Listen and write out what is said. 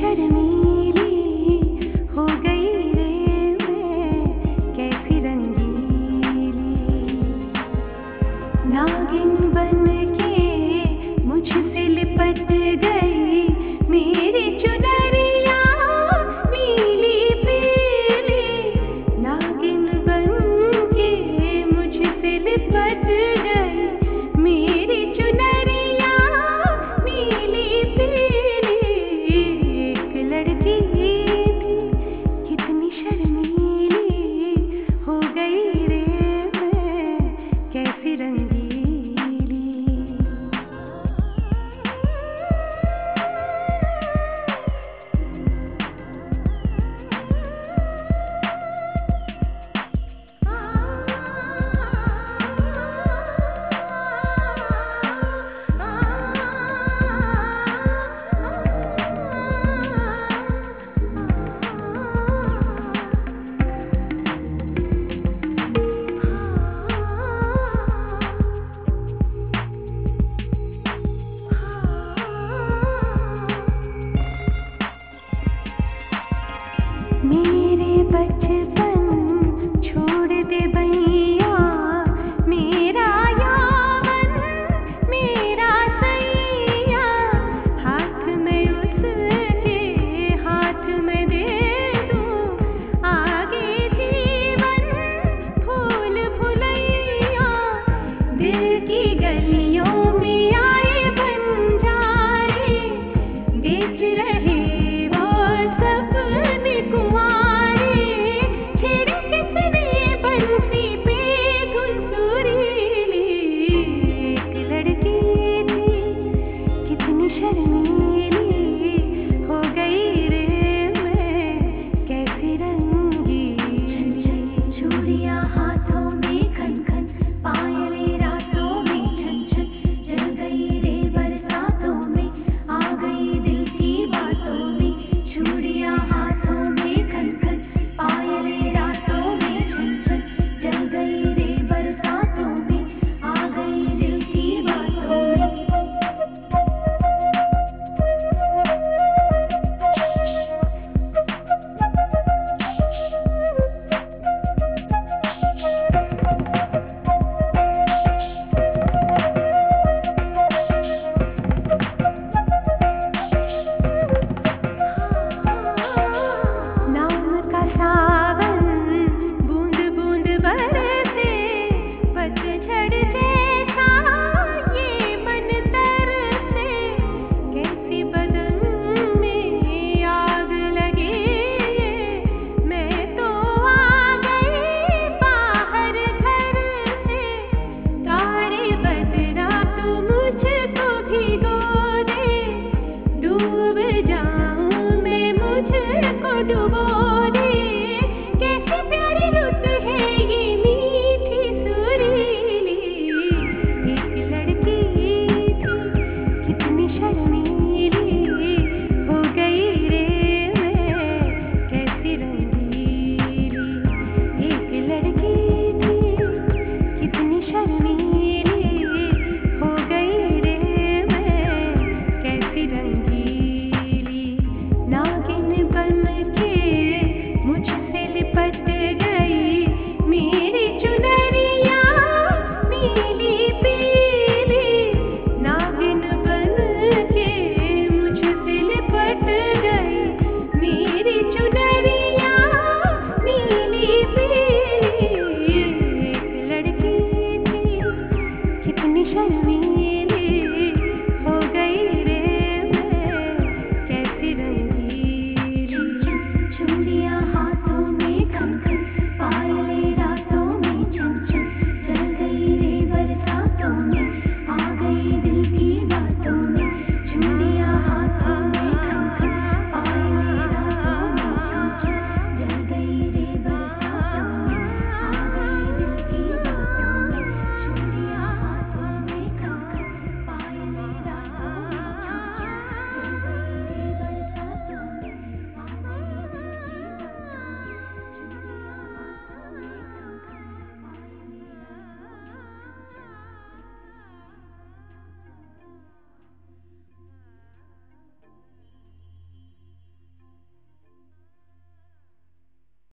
shared me. me.